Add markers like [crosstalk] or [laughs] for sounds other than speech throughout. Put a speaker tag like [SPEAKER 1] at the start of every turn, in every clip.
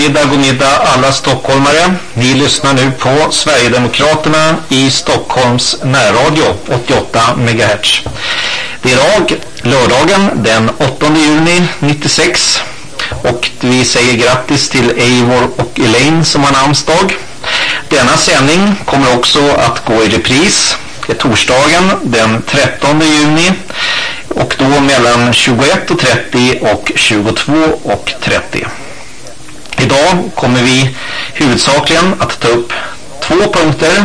[SPEAKER 1] förmiddag, god middag alla stockholmare. Ni lyssnar nu på Sverigedemokraterna i Stockholms närradio 88 MHz. Det är idag, lördagen den 8 juni 96 och vi säger grattis till Eivor och Elaine som har namnsdag. Denna sändning kommer också att gå i repris Det är torsdagen den 13 juni och då mellan 21.30 och 22.30. Idag kommer vi huvudsakligen att ta upp två punkter.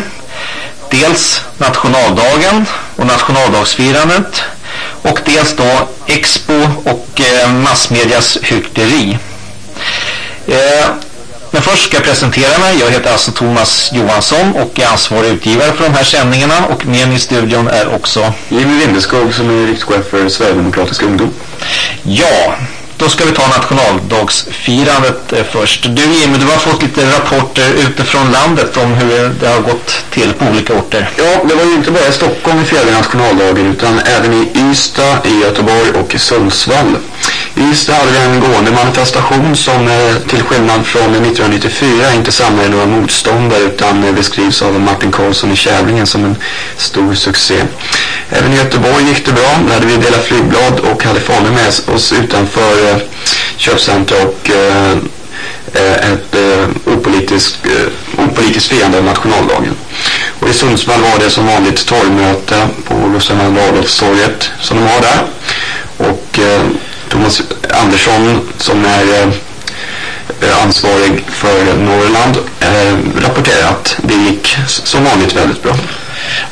[SPEAKER 1] Dels nationaldagen och nationaldagsfirandet och dels då Expo och eh, massmedias hyckleri. Eh, men först ska jag presentera mig. Jag heter alltså Thomas Johansson och är ansvarig utgivare för de här sändningarna. Och med i studion är också...
[SPEAKER 2] Jimmy Lindeskog som är rikschef för Sverigedemokratiska ungdom.
[SPEAKER 1] Ja, då ska vi ta nationaldagsfirandet eh, först. Du Jimmy, du har fått lite rapporter utifrån landet om hur det har gått till på olika orter.
[SPEAKER 2] Ja, det var ju inte bara i Stockholm vi firade nationaldagen utan även i Ystad, i Göteborg och i Sundsvall. I Ystad hade vi en gående manifestation som eh, till skillnad från 1994 inte samlade några motståndare utan eh, beskrivs av Martin Karlsson i Kävlingen som en stor succé. Även i Göteborg gick det bra. Där hade vi delat flygblad och hade Falu med oss utanför eh, och eh, eh, ett eh, opolitiskt, eh, opolitiskt firande av nationaldagen. Och i Sundsvall var det som vanligt torgmöte på Gustav II Adolfstorget som de har där. Och eh, Thomas Andersson som är eh, eh, ansvarig för Norrland eh, rapporterar att det gick som vanligt väldigt bra.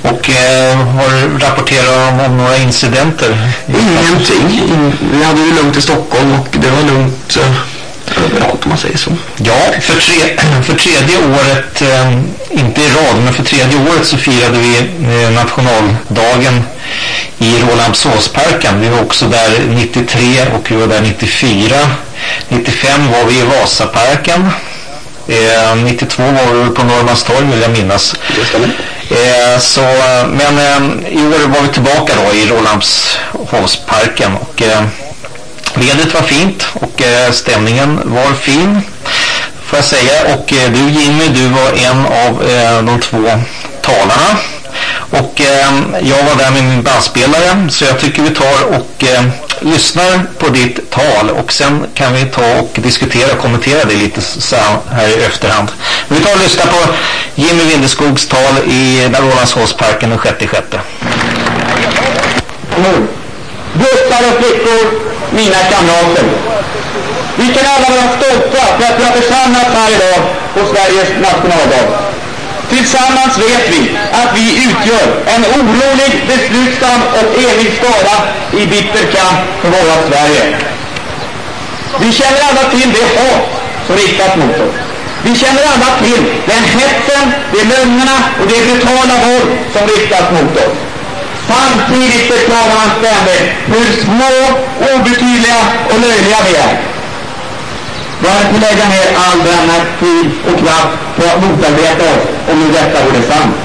[SPEAKER 1] Och eh, har du rapporterat om, om några incidenter?
[SPEAKER 2] Ingenting. Vi hade ju lugnt i Stockholm och det var lugnt eh, överallt om man säger så.
[SPEAKER 1] Ja, för, tre, för tredje året, eh, inte i rad, men för tredje året så firade vi eh, nationaldagen i Rålambshovsparken. Vi var också där 93 och vi var där 94. 95 var vi i Vasaparken. Eh, 92 var vi på Norrmalmstorg vill jag minnas.
[SPEAKER 2] Det stämmer.
[SPEAKER 1] Eh, så, men eh, i år var vi tillbaka då i Rålambshovsparken och eh, vädret var fint och eh, stämningen var fin får jag säga. Och eh, du Jimmy, du var en av eh, de två talarna. Och eh, jag var där med min bandspelare så jag tycker vi tar och eh, lyssnar på ditt tal och sen kan vi ta och diskutera och kommentera det lite så här i efterhand. Vi tar och lyssnar på Jimmy Windeskogs tal i Rålambshovsparken den 6 sjätte.
[SPEAKER 3] Bussar mm. och flickor, mina kamrater. Vi kan alla vara stolta för att vi har församlats här idag på Sveriges nationaldag. Tillsammans vet vi att vi utgör en orolig, beslutsam och enig skara i bitter kamp för våra Sverige. Vi känner alla till det hat som riktas mot oss. Vi känner alla till den hetsen, de lögnerna och det brutala våld som riktas mot oss. Samtidigt förklarar han ständigt hur små, obetydliga och löjliga vi är. Varför lägga ner all denna tid och kraft på att motarbeta oss om nu detta vore sant?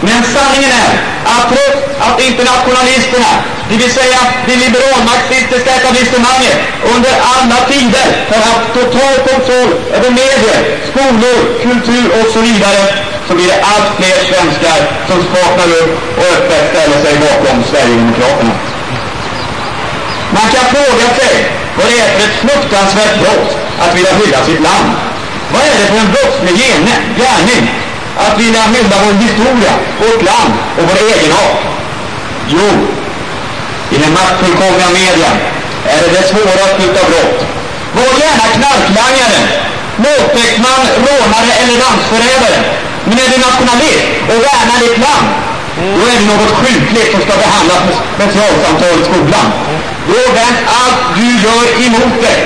[SPEAKER 3] Men sanningen är att trots att internationalisterna, det vill säga det liberalmarxistiska etablissemanget, under alla tider har haft total kontroll över medier, skolor, kultur och så vidare, så blir det allt fler svenskar som skakar upp och öppet ställer sig bakom Sverigedemokraterna. Man kan fråga sig vad det är för ett fruktansvärt brott att vilja skydda sitt land. Vad är det för en brottslig gärning att vilja hylla vår historia, vårt land och vår egenart? Jo, i den maktfullkomliga media är det det svåraste utav brott. Var gärna knarklangare, våldtäktsman, rånare eller landsförrädare. Men är du nationalist och värnar ditt land, då är det något sjukligt som ska behandlas med specialsamtal i skolan. Då vänd allt du gör emot dig.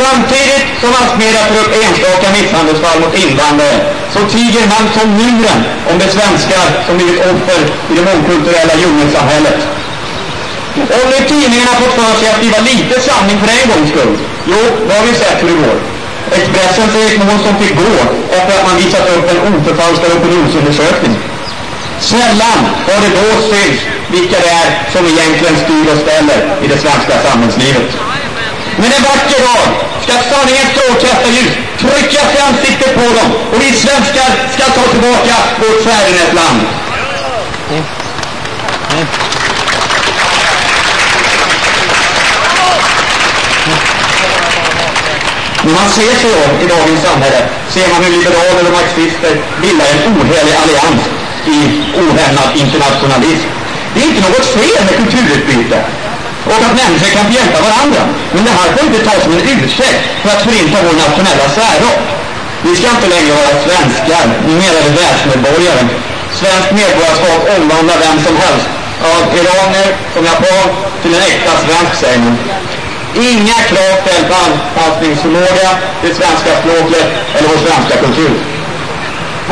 [SPEAKER 3] Samtidigt som massmedia tar upp enstaka misshandelsfall mot invandrare så tiger man som muren om de svenskar som blivit offer i det mångkulturella djungelsamhället. Om nu tidningarna fått för sig att skriva lite sanning för en gångs skull, jo, då har vi sett hur det går. Expressens Erik Månsson fick gå efter att man visat upp en oförfalskad opinionsundersökning. Sällan har det då synts vilka det är som egentligen styr och ställer i det svenska samhällslivet. Men en vacker dag ska sanningens strålkastarljus tryckas i ansiktet på dem och vi svenskar ska ta tillbaka vårt fädernesland. När man ser sig om i dagens samhälle ser man hur liberaler och marxister bildar en ohelig allians i ohämmad internationalism. Det är inte något fel med kulturutbyte och att människor kan få hjälpa varandra. Men det här får inte tas som en ursäkt för att förinta vår nationella särart. Vi ska inte längre vara svenskar, numera är vi världsmedborgare. Svenskt medborgarskap omvandlar vem som helst, av iranier som japan, till en äkta svensk, säger man. Inga krav ställs på anpassningsförmåga till svenska språket eller vår svenska kultur.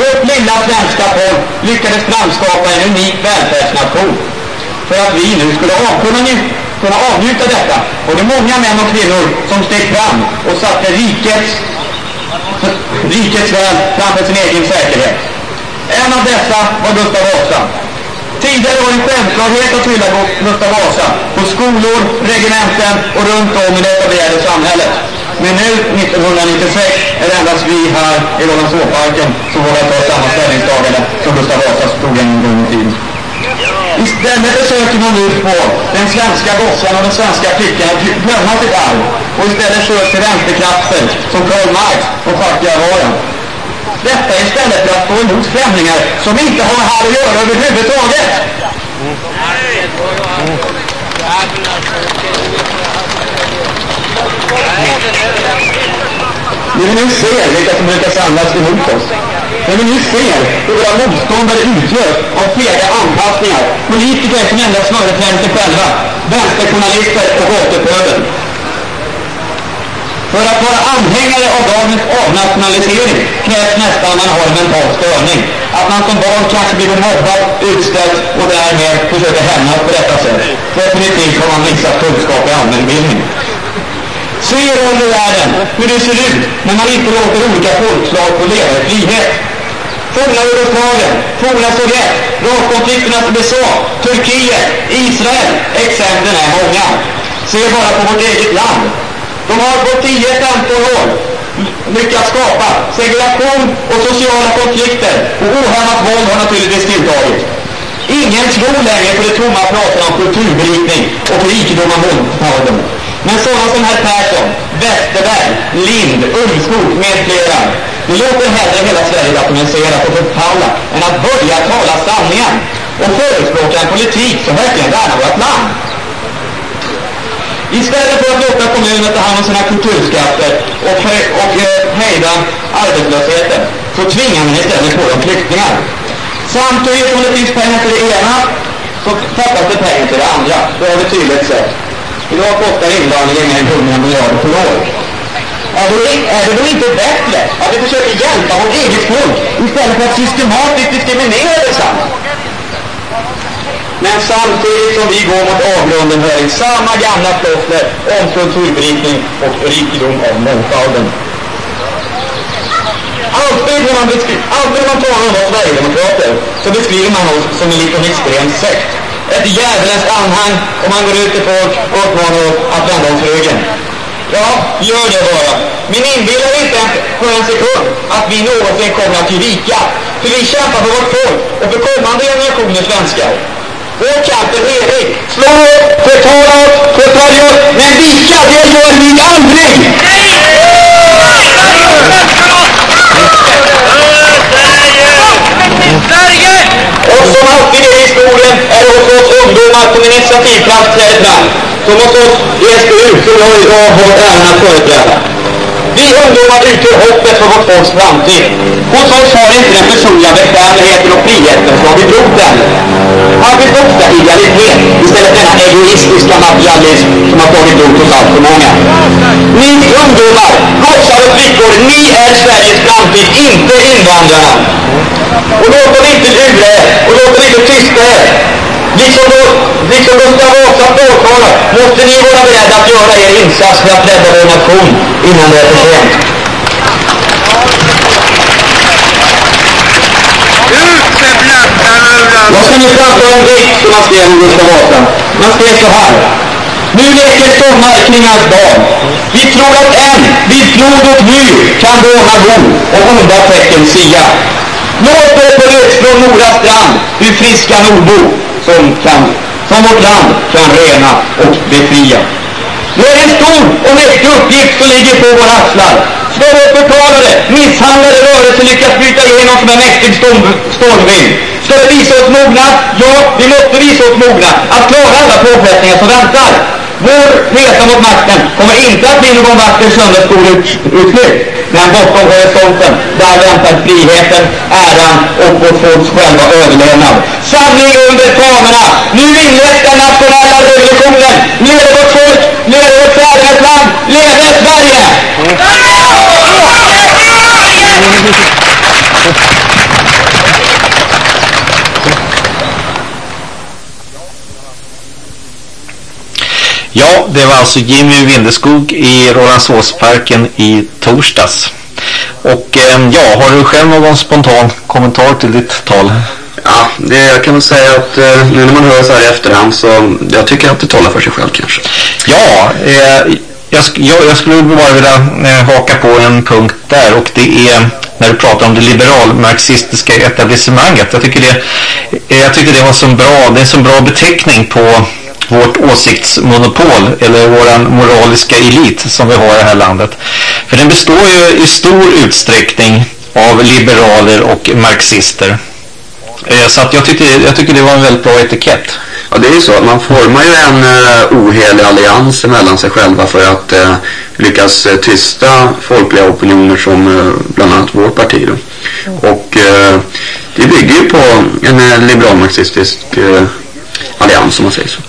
[SPEAKER 3] Vårt lilla svenska folk lyckades framskapa en unik välfärdsnation för att vi nu skulle avkunna kunna avnjuta detta. Och det är många män och kvinnor som steg fram och satte rikets, rikets väl framför sin egen säkerhet. En av dessa var Gustav Vasa. Tidigare var det en självklarhet att hylla Gustav Vasa på skolor, regementen och runt om i det etablerade samhället. Men nu, 1996, är det endast vi här i Rålambshovsparken som vågar ta samma ställning som Gustav Vasa stod en gång i tiden. Istället Slut på den svenska gossen och den svenska flickan att typ glömma sitt arv och istället sköts till vänsterkrafter som Karl Marx och fackliga. Detta istället för att gå emot främlingar som inte har här att göra överhuvudtaget. När vi nu ser vilka som brukar samlas emot oss, när vi nu ser hur våra motståndare utgörs av fega anpassningar, politiker som endast företräder sig själva, vänsterjournalister och återflöden. För att vara anhängare av dagens avnationalisering krävs nästan att man har en mental störning. Att man som barn kanske blivit mobbad, utstött och därmed försöker hämnas på detta sätt. Definitivt har man missat kunskap i allmänbildning. Se runt i världen hur det ser ut när man inte låter olika folkslag få leva i frihet. Forna Jugoslavien, forna Sovjet, raskonflikternas USA, Turkiet, Israel. Exemplen är många. Se bara på vårt eget land. De har på 10-15 år lyckats skapa segregation och sociala konflikter och ohämmat våld har naturligtvis tilltagit. Ingen tror längre på det tomma pratet om kulturberikning och rikedom av mångfalden. Men sådana som herr Persson, Westerberg, Lind, Ulvskog med flera, låter hellre hela Sverige datorisera och förfalla än att börja tala sanningen och förespråka en politik som verkligen värnar vårt land. Istället för att låta kommunen ta hand om sina kulturskatter och, och eh, hejda arbetslösheten så tvingar man istället på dem flyktingar. Samtidigt som det finns pengar till det ena så fattas det pengar till det andra. Det har vi tydligt sett. Idag kostar invandringen mer än 100 miljarder per år. Är det, är det då inte bättre att vi försöker hjälpa vårt eget folk istället för att systematiskt diskriminera detsamma? Men samtidigt som vi går mot avgrunden hör vi samma gamla floskler om kulturberikning och rikedom av mångfalden. Alltid när man, alltid när man talar om oss Sverigedemokrater så beskriver man oss som en liten extrem sekt. Ett djävulens anhang och man går ut till folk och uppmanar oss att vända oss ryggen. Ja, gör det bara. Men inbilla er inte för en sekund att vi någonsin kommer att ge vika. För vi kämpar för vårt folk och för kommande generationer svenskar. Vår kamp är evig. Slå oss, förtala oss, förfölja oss, men vika, det gör vi aldrig! Och som alltid i historien är det hos oss ungdomar som initiativkraft träder fram. Som hos oss i SBU som jag idag har äran att företräda. Vi ungdomar utgör hoppet för vårt folks framtid. Hos oss har inte den personliga bekvämligheten och friheten slagit rot än. Här finns ofta idealitet istället för denna egoistiska materialism som har slagit rot hos allt för många. Ni ungdomar, gossar och flickor, ni är Sveriges framtid, inte invandrarna. Och låt dem inte lura er, och låt dem inte tysta er. Liksom, då, liksom Gustav Vasa påtalar måste ni vara beredda att göra er insats för att rädda vår nation innan det är för sent. Jag ska nu framföra en dikt som man skrev om Gustav Vasa. Man skrev så här. Nu leker sommar kring hans dag. Vi tror att en vid flod och myr kan dåna bo och onda tecken sia. Låt det på från Mora strand, du friska nordbo, som, kan, som vårt land kan rena och befria. Nu är det en stor och mäktig uppgift som ligger på våra axlar. Ska vår förtalare, misshandlade rörelse lyckas bryta igenom som en mäktig storm, stormvind? Ska vi visa oss mogna? Ja, vi måste visa oss mogna att klara alla påfrestningar som väntar. Vår resa mot makten kommer inte att bli någon vacker söndagsskoleutflykt. Men bortom horisonten, där väntar friheten, äran och vårt folks själva överlevnad. Samling under fanorna! Nu inleds den nationella revolutionen! Leve vårt folk! Leve vårt fädernesland! Leve Sverige!
[SPEAKER 1] Ja, det var alltså Jimmy Vindeskog i Rålambshovsparken i torsdags. Och eh, ja, har du själv någon spontan kommentar till ditt tal?
[SPEAKER 2] Ja, det, jag kan väl säga att eh, nu när man hör så här i efterhand så jag tycker att det talar för sig själv kanske.
[SPEAKER 1] Ja, eh, jag, jag, jag, skulle bara vilja eh, haka på en punkt där och det är när du pratar om det liberal-marxistiska etablissemanget. Jag tycker det, jag tycker det var så bra, det är en så bra beteckning på vårt åsiktsmonopol eller våran moraliska elit som vi har i det här landet. För den består ju i stor utsträckning av liberaler och marxister. Eh, så att jag, tyckte, jag tycker det var en väldigt bra etikett.
[SPEAKER 2] Ja, det är ju så. Man formar ju en uh, ohelig allians mellan sig själva för att uh, lyckas uh, tysta folkliga opinioner som uh, bland annat vårt parti. Då. Mm. Och det bygger ju på en liberal-marxistisk allians om man säger så.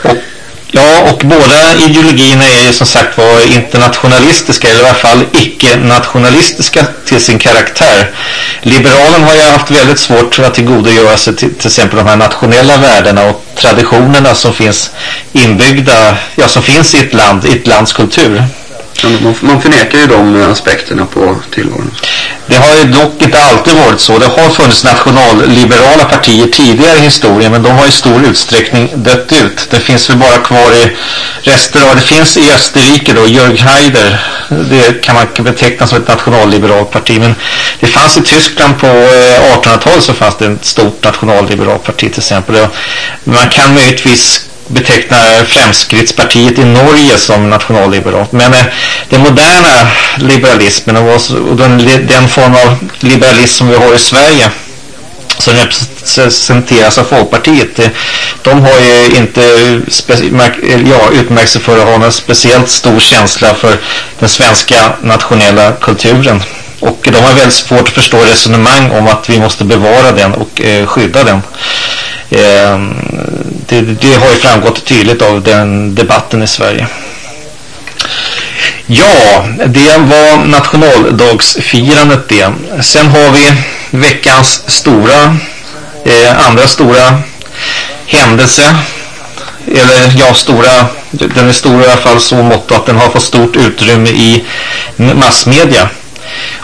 [SPEAKER 1] Ja, och båda ideologierna är ju som sagt var internationalistiska, eller i alla fall icke-nationalistiska till sin karaktär. Liberalen har ju haft väldigt svårt att tillgodogöra sig till, till exempel de här nationella värdena och traditionerna som finns inbyggda, ja som finns i ett land, i ett lands kultur.
[SPEAKER 2] Man, man förnekar ju de aspekterna på tillvaron.
[SPEAKER 1] Det har ju dock inte alltid varit så. Det har funnits nationalliberala partier tidigare i historien men de har i stor utsträckning dött ut. Det finns väl bara kvar i rester av, det finns i Österrike då, Jörg Haider. Det kan man beteckna som ett nationalliberalt parti men det fanns i Tyskland på eh, 1800-talet så fanns det ett stort nationalliberalt parti till exempel. Man kan möjligtvis betecknar Fremskrittspartiet i Norge som nationalliberalt. Men eh, den moderna liberalismen och, och den, den form av liberalism som vi har i Sverige som representeras av Folkpartiet. Eh, de har ju inte eh, ja, utmärkt sig för att ha en speciellt stor känsla för den svenska nationella kulturen. Och de har väldigt svårt att förstå resonemang om att vi måste bevara den och eh, skydda den. Eh, det, det, har ju framgått tydligt av den debatten i Sverige. Ja, det var nationaldagsfirandet det. Sen har vi veckans stora, eh, andra stora händelse. Eller ja, stora, den är stor i alla fall så mått att den har fått stort utrymme i massmedia.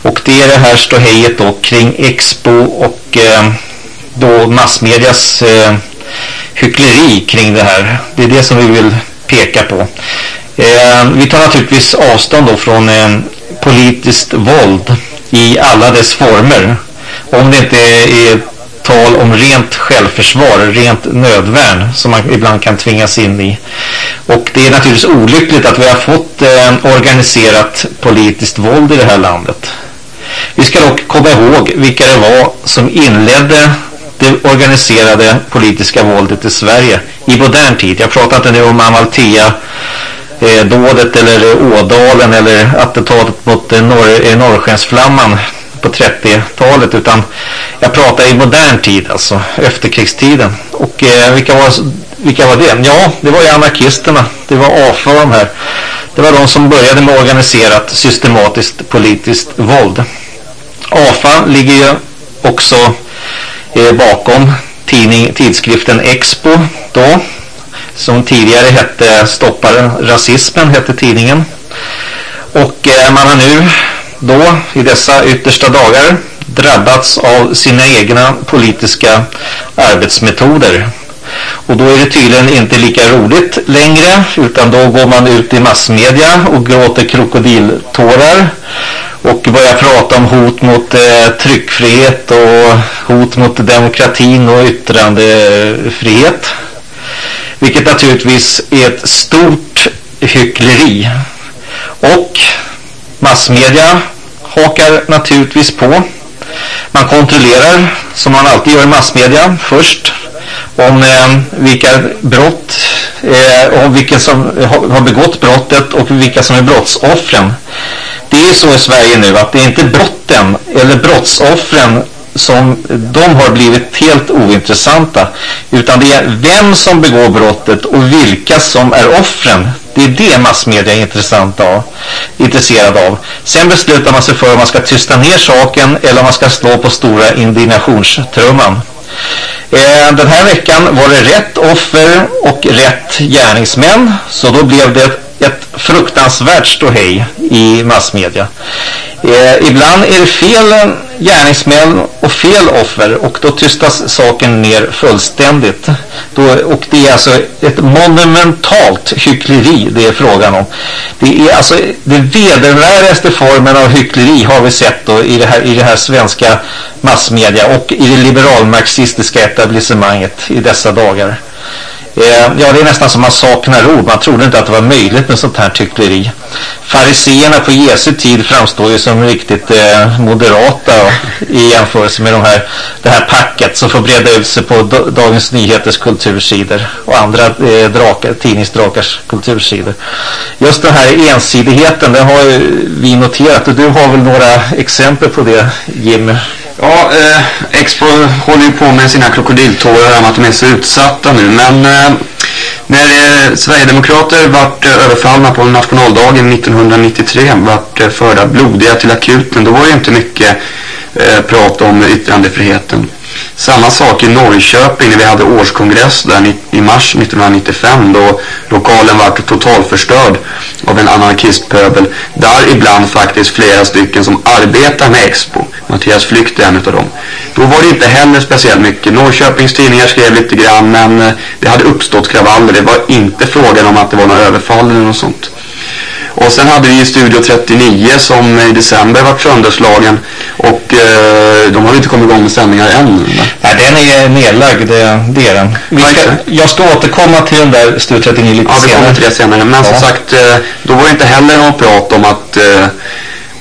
[SPEAKER 1] Och det är det här ståhejet då kring Expo och eh, då massmedias eh, hyckleri kring det här. Det är det som vi vill peka på. Eh, vi tar naturligtvis avstånd då från eh, politiskt våld i alla dess former. Om det inte är tal om rent självförsvar, rent nödvärn som man ibland kan tvingas in i. Och det är naturligtvis olyckligt att vi har fått eh, organiserat politiskt våld i det här landet. Vi ska dock komma ihåg vilka det var som inledde det organiserade politiska våldet i Sverige i modern tid. Jag pratar inte nu om Amalthea eh, dådet eller Ådalen eller attentatet mot eh, norr, eh, Norrskensflamman på 30-talet utan jag pratar i modern tid alltså efterkrigstiden och eh, vilka, var, vilka var det? Ja det var ju anarkisterna det var AFA de här det var de som började med organiserat systematiskt politiskt våld AFA ligger ju också eh, bakom tidning, tidskriften Expo då som tidigare hette Stoppa rasismen hette tidningen. Och eh, man har nu då i dessa yttersta dagar drabbats av sina egna politiska arbetsmetoder. Och då är det tydligen inte lika roligt längre utan då går man ut i massmedia och gråter krokodiltårar och börjar prata om hot mot eh, tryckfrihet och hot mot demokratin och yttrandefrihet. Vilket naturligtvis är ett stort hyckleri. Och massmedia hakar naturligtvis på. Man kontrollerar, som man alltid gör i massmedia, först om eh, vilka brott, eh, om vilka som har begått brottet och vilka som är brottsoffren. Det är så i Sverige nu att det är inte brotten eller brottsoffren som de har blivit helt ointressanta utan det är vem som begår brottet och vilka som är offren det är det massmedia är intressant av, intresserad av. Sen beslutar man sig för om man ska tysta ner saken eller om man ska slå på stora indignationstrumman. Eh, den här veckan var det rätt offer och rätt gärningsmän. Så då blev det ett fruktansvärt ståhej i massmedia. Eh, ibland är det fel gärningsmän och fel offer och då tystas saken ner fullständigt. Då, och det är alltså ett monumentalt hyckleri det är frågan om. Det är alltså den vedervärdigaste formen av hyckleri har vi sett då i det här, i det här svenska massmedia och i det liberalmarxistiska etablissemanget i dessa dagar. Eh, ja, det är nästan som man saknar ord. Man trodde inte att det var möjligt med sånt här tyckleri. Fariseerna på Jesu tid framstår ju som riktigt eh, moderata i jämförelse med de här, det här packet som får breda ut sig på Dagens Nyheters kultursidor och andra eh, drakar, tidningsdrakars kultursidor. Just den här ensidigheten, den har ju vi noterat och du har väl några exempel på det, Jimmy?
[SPEAKER 2] Ja, eh, Expo håller ju på med sina krokodiltårar om att de är så utsatta nu. Men eh, när eh, Sverigedemokrater vart eh, överfallna på nationaldagen 1993, vart eh, förda blodiga till akuten, då var det inte mycket eh, prat om yttrandefriheten. Samma sak i Norrköping när vi hade årskongress där i mars 1995 då lokalen var totalförstörd av en anarkistpöbel. Där ibland faktiskt flera stycken som arbetar med Expo. Mattias Flykt är en av dem. Då var det inte heller speciellt mycket. Norrköpings tidningar skrev lite grann men eh, det hade uppstått kravaller. Det var inte frågan om att det var några överfall eller något sånt. Och sen hade vi Studio 39 som i december var sönderslagen och eh, de har inte kommit igång med sändningar än.
[SPEAKER 1] Nej, den är nedlagd, det, det är den. Vi ska, jag ska återkomma till den där Studio 39 lite
[SPEAKER 2] senare. Ja, vi kommer till det senare. Men ja. som sagt, eh, då var det inte heller något prat om att eh,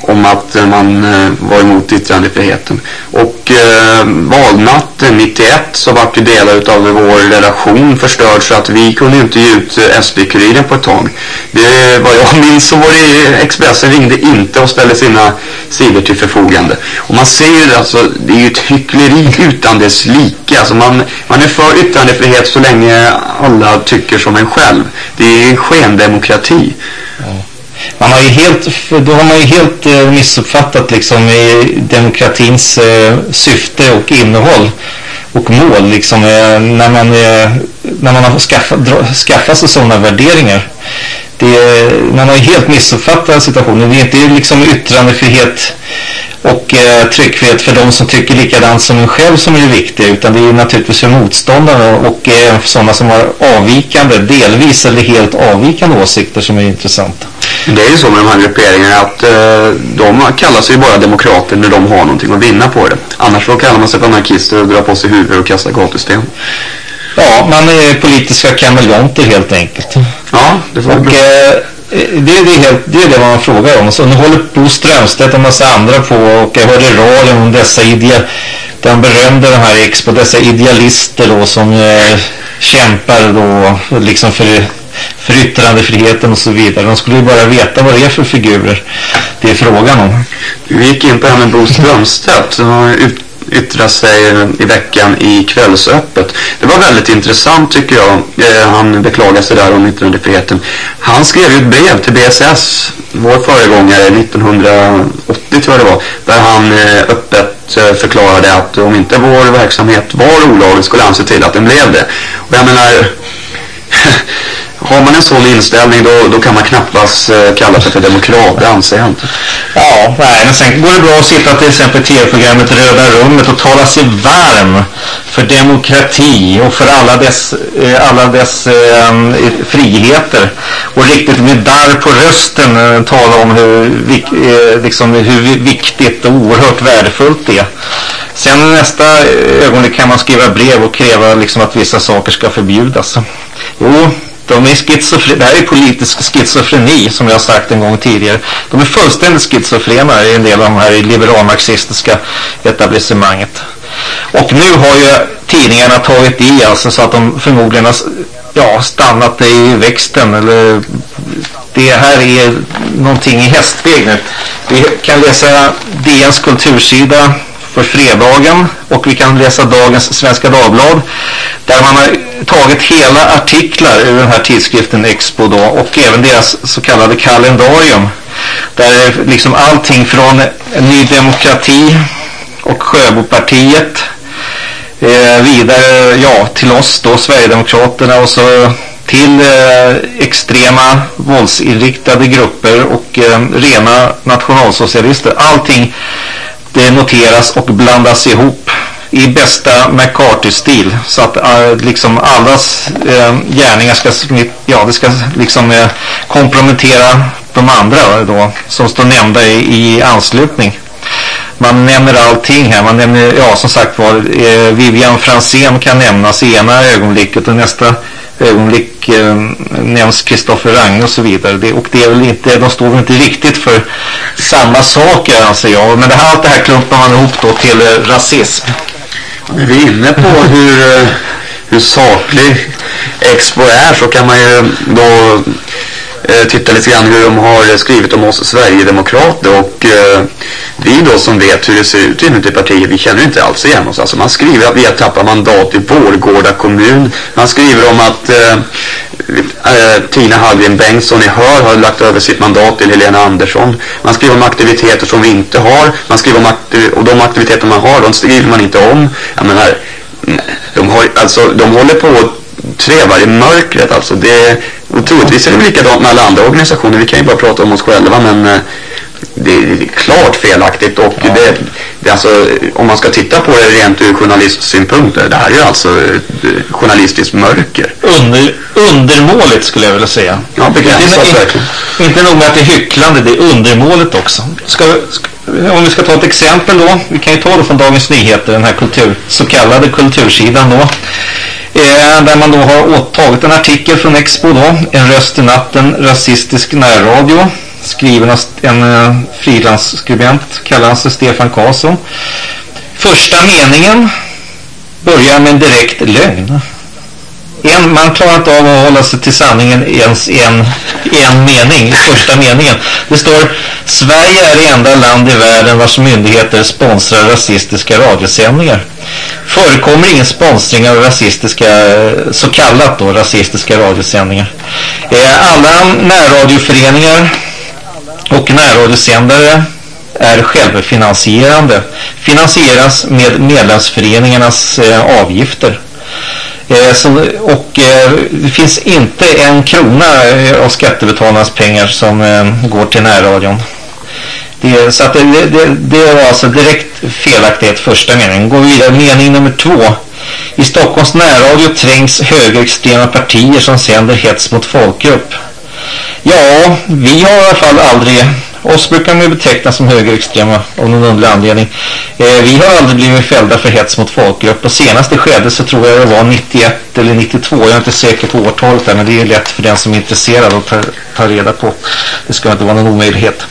[SPEAKER 2] om att man eh, var emot yttrandefriheten. Och eh, valnatten 91 så vart ju delar av vår relation förstörd så att vi kunde inte ge ut eh, SD-kuriren på ett tag. Det, vad jag minns så var det Expressen ringde inte och ställde sina sidor till förfogande. Och man ser ju alltså, det är ju ett hyckleri utan dess like. Alltså man, man är för yttrandefrihet så länge alla tycker som en själv. Det är en skendemokrati. Mm
[SPEAKER 1] man har ju helt, då har man ju helt eh, missuppfattat liksom i demokratins eh, syfte och innehåll och mål liksom eh, när man, när man har skaffat, skaffat sig sådana värderingar. Det, man har ju helt missuppfattat situationen. Det är inte liksom yttrandefrihet och eh, tryckfrihet för de som tycker likadant som en själv som är det viktiga utan det är naturligtvis för motståndarna och eh, sådana som har avvikande, delvis eller helt avvikande åsikter som är intressanta.
[SPEAKER 2] Det är ju så med de här grupperingarna att eh, de kallar sig bara demokrater när de har någonting att vinna på det. Annars så kallar man sig för anarkister och drar på sig huvudet och kastar gatusten.
[SPEAKER 1] Ja, man är politiska kameleonter helt enkelt.
[SPEAKER 2] Ja, det får
[SPEAKER 1] och, eh, det, är det, helt, det är det man frågar om. Så nu håller Bo Strömstedt och massa andra på och jag hörde radion om dessa idea, den berömde de här Expo, dessa idealister då som eh, kämpar då liksom för för yttrandefriheten och så vidare. De skulle ju bara veta vad det är för figurer det är frågan om.
[SPEAKER 2] Vi gick in på det här med Bo Strömstedt som har yttrat sig eh, i veckan i Kvällsöppet. Det var väldigt intressant tycker jag. Eh, han beklagade sig där om yttrandefriheten. Han skrev ju ett brev till BSS, vår föregångare 1980 tror jag det var, där han eh, öppet förklarade att om inte vår verksamhet var olaglig skulle han se till att den blev det. Och jag menar [laughs] har man en sån inställning då, då kan man knappast eh, kalla sig för demokrat, det anser jag inte.
[SPEAKER 1] Ja, nej, men sen går det bra att sitta till exempel i tv-programmet Röda rummet och tala sig varm för demokrati och för alla dess, eh, alla dess eh, friheter och riktigt med darr på rösten eh, tala om hur, eh, liksom, hur viktigt och oerhört värdefullt det är. Sen nästa eh, ögonblick kan man skriva brev och kräva liksom, att vissa saker ska förbjudas. Jo, de är schizofreni, det här är politisk schizofreni som jag har sagt en gång tidigare. De är fullständigt schizofrena i en del av de här liberalmarxistiska etablissemanget. Och nu har ju tidningarna tagit i alltså så att de förmodligen har ja, stannat i växten eller det här är någonting i hästväg nu. Vi kan läsa DNs kultursida för fredagen och vi kan läsa dagens Svenska Dagblad där man har tagit hela artiklar ur den här tidskriften Expo då och även deras så kallade kalendarium där liksom allting från Ny Demokrati och Sjöbopartiet eh, vidare ja, till oss då Sverigedemokraterna och så till eh, extrema våldsinriktade grupper och eh, rena nationalsocialister. Allting det noteras och blandas ihop i bästa McCarthy-stil så att eh, liksom allas eh, gärningar ska, ja, det ska liksom eh, kompromettera de andra eh, då, som står nämnda i, i anslutning. Man nämner allting här. Man nämner, ja som sagt var, eh, Vivian Fransén kan nämnas i ena ögonblicket och nästa ögonblick eh, nämns Kristoffer Rang och så vidare. Det, och det är väl inte, de står väl inte riktigt för samma saker eh, anser jag. Men det här, allt det här klumpar man ihop då till eh, rasism.
[SPEAKER 2] När vi är inne på hur, eh, hur saklig Expo är så kan man ju då Eh, titta lite grann hur de har eh, skrivit om oss Sverigedemokrater och eh, vi då som vet hur det ser ut inuti partiet, vi känner inte alls igen oss. Alltså man skriver att vi har tappat mandat i Vårgårda kommun. Man skriver om att eh, eh, Tina Hallgren Bengtsson i Hör har lagt över sitt mandat till Helena Andersson. Man skriver om aktiviteter som vi inte har. Man skriver om och de aktiviteter man har, de skriver man inte om. Jag menar, de, har, alltså, de håller på att trävar i mörkret alltså. Det, och troligtvis är det likadant med alla andra organisationer. Vi kan ju bara prata om oss själva men eh, det är klart felaktigt och ja. det, det alltså, om man ska titta på det rent ur journalistsynpunkt, det här är ju alltså journalistiskt mörker.
[SPEAKER 1] Under, undermåligt skulle jag vilja säga.
[SPEAKER 2] Ja, begränsat
[SPEAKER 1] inte,
[SPEAKER 2] verkligen.
[SPEAKER 1] Inte nog med att det är hycklande, det är undermåligt också. Ska, ska, om vi ska ta ett exempel då, vi kan ju ta det från Dagens Nyheter, den här kultur, så kallade kultursidan då. Eh, där man då har tagit en artikel från Expo då, En röst i natten, rasistisk närradio skriven av en eh, frilansskribent, kallar han sig Stefan Karlsson. Första meningen börjar med en direkt lögn. En, man klarar inte av att hålla sig till sanningen ens en, en mening, i första meningen. Det står Sverige är det enda land i världen vars myndigheter sponsrar rasistiska radiosändningar. Förekommer ingen sponsring av rasistiska, så kallat då, rasistiska radiosändningar. Eh, alla närradioföreningar och närradiosändare är självfinansierande. Finansieras med medlemsföreningarnas eh, avgifter. Eh, så, och eh, det finns inte en krona eh, av skattebetalarnas pengar som går till närradion. Det, så att det, det, det var alltså direkt felaktighet första meningen. Går vi vidare mening nummer två. I Stockholms närradio trängs högerextrema partier som sänder hets mot folkgrupp. Ja, vi har i alla fall aldrig, oss brukar man beteckna som högerextrema av någon underlig anledning. Eh, vi har aldrig blivit fällda för hets mot folkgrupp och senast det skedde så tror jag det var 91 eller 92, jag är inte säker på årtalet där men det är lätt för den som är intresserad att ta, ta reda på. Det ska inte vara någon omöjlighet.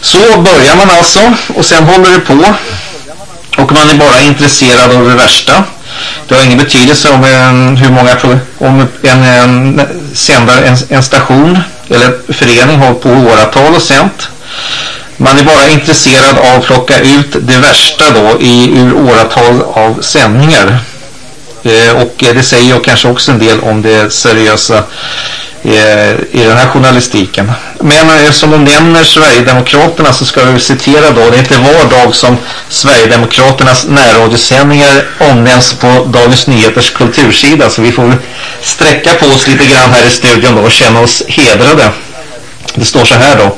[SPEAKER 1] Så börjar man alltså och sen håller det på och man är bara intresserad av det värsta. Det har ingen betydelse om en, hur många om en, en sändare, en, en station eller förening har på åratal och sänt. Man är bara intresserad av att plocka ut det värsta då i, ur åratal av sändningar. Eh, och eh, det säger jag kanske också en del om det seriösa Eh, i den här journalistiken. Men eh, eftersom de nämner Sverigedemokraterna så ska vi citera då. Det är inte var dag som Sverigedemokraternas närradiosändningar omnämns på Dagens Nyheters kultursida. Så vi får sträcka på oss lite grann här i studion då och känna oss hedrade. Det står så här då.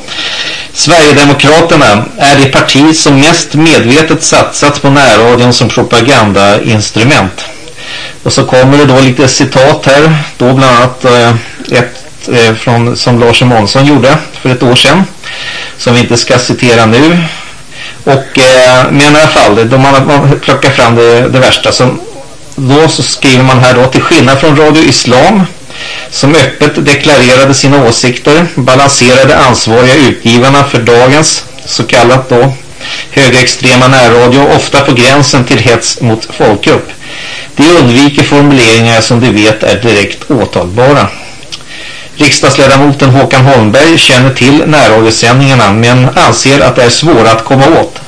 [SPEAKER 1] Sverigedemokraterna är det parti som mest medvetet satsat på närradion som propagandainstrument. Och så kommer det då lite citat här, då bland annat eh, ett eh, från, som Lars Månsson gjorde för ett år sedan, som vi inte ska citera nu. Och eh, men i alla fall, då man, man plockar fram det, det värsta, som, då så skriver man här då, till skillnad från Radio Islam, som öppet deklarerade sina åsikter, balanserade ansvariga utgivarna för dagens så kallat då högerextrema närradio ofta på gränsen till hets mot folkgrupp. De undviker formuleringar som de vet är direkt åtalbara. Riksdagsledamoten Håkan Holmberg känner till närradiosändningarna men anser att det är svåra att komma åt.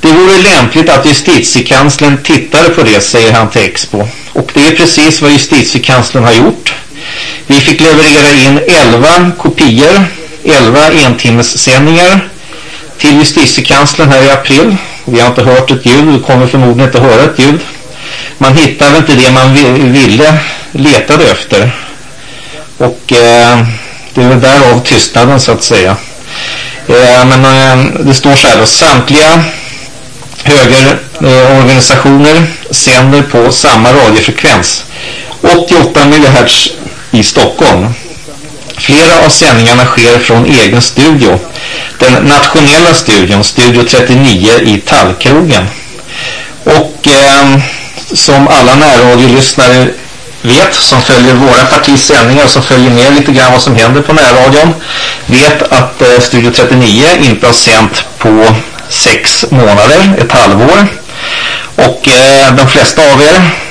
[SPEAKER 1] Det vore lämpligt att justitiekanslern tittade på det, säger han till Expo. Och det är precis vad justitiekanslern har gjort. Vi fick leverera in 11 kopior, 11 entimmessändningar till justitiekanslern här i april. Vi har inte hört ett ljud, vi kommer förmodligen inte höra ett ljud. Man hittade inte det man ville, letade efter. Och eh, det är väl därav tystnaden så att säga. Eh, men eh, det står så här då, samtliga högerorganisationer eh, sänder på samma radiofrekvens. 88 MHz i Stockholm. Flera av sändningarna sker från egen studio. Den nationella studion, Studio 39 i Tallkrogen. Och eh, som alla närradiolyssnare vet, som följer våra partisändningar och som följer med lite grann vad som händer på närradion, vet att eh, Studio 39 inte har sänt på sex månader, ett halvår. Och eh, de flesta av er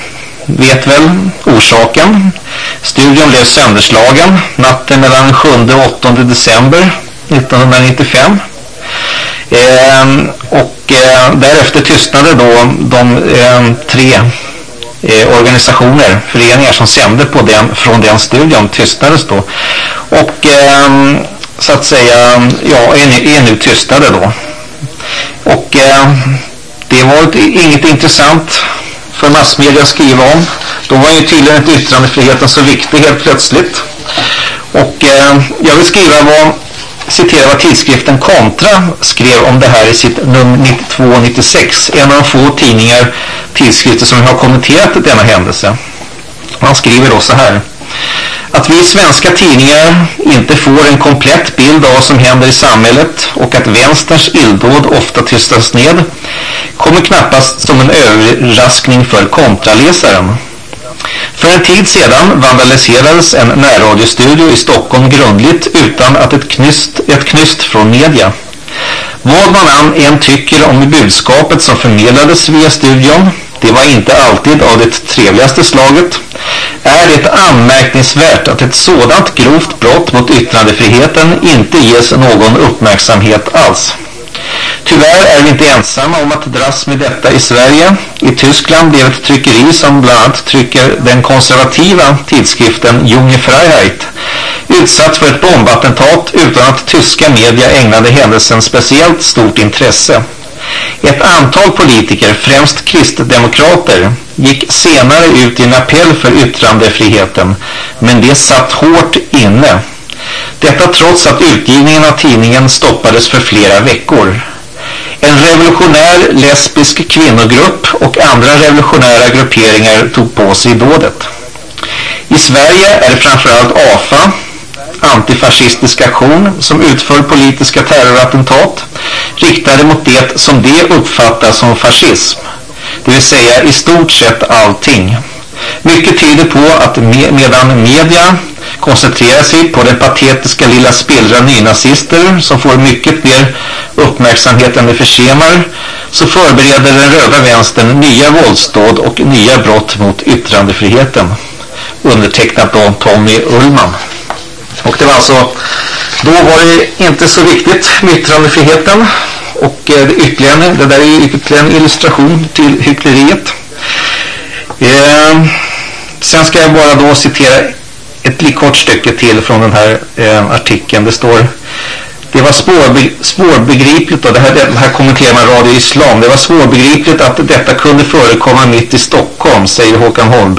[SPEAKER 1] vet väl orsaken. Studion blev sönderslagen natten mellan 7 och 8 december 1995. Eh, och eh, därefter tystnade då de eh, tre eh, organisationer, föreningar som sände på den, från den studion tystnades då. Och ehm, så att säga, ja, är, är nu tystade då. Och ehm, det var inget intressant för massmedia att skriva om. Då var ju tydligen inte yttrandefriheten så viktig helt plötsligt. Och eh, jag vill skriva vad, citera vad tidskriften Kontra skrev om det här i sitt nummer 92-96. En av de få tidningar, tidskrifter som har kommenterat denna händelse. Han skriver då så här att vi svenska tidningar inte får en komplett bild av vad som händer i samhället och att vänsterns illdåd ofta tystas ned kommer knappast som en överraskning för kontraläsaren. För en tid sedan vandaliserades en närradiostudio i Stockholm grundligt utan att ett knyst, ett knyst från media. Vad man än tycker om budskapet som förmedlades via studion det var inte alltid av det trevligaste slaget, är det anmärkningsvärt att ett sådant grovt brott mot yttrandefriheten inte ges någon uppmärksamhet alls. Tyvärr är vi inte ensamma om att dras med detta i Sverige. I Tyskland blev ett tryckeri som bland annat trycker den konservativa tidskriften Junge Freiheit utsatt för ett bombattentat utan att tyska media ägnade händelsen speciellt stort intresse. Ett antal politiker, främst kristdemokrater, gick senare ut i en appell för yttrandefriheten, men det satt hårt inne. Detta trots att utgivningen av tidningen stoppades för flera veckor. En revolutionär lesbisk kvinnogrupp och andra revolutionära grupperingar tog på sig dådet. I Sverige är det framförallt AFA, antifascistisk aktion som utför politiska terrorattentat riktade mot det som de uppfattar som fascism. Det vill säga i stort sett allting. Mycket tyder på att medan media koncentrerar sig på den patetiska lilla spillra nynazister som får mycket mer uppmärksamhet än det förtjänar så förbereder den röda vänstern nya våldsdåd och nya brott mot yttrandefriheten. Undertecknat av Tommy Ullman. Och det var alltså, då var det inte så viktigt med yttrandefriheten. Och eh, ytterligare, det där är ytterligare en illustration till hyckleriet. Eh, sen ska jag bara då citera ett kort stycke till från den här eh, artikeln. Det står det var svårbe svårbegripligt och det här, det här kommenterar man Radio Islam. Det var svårbegripligt att detta kunde förekomma mitt i Stockholm, säger Håkan Holmberg.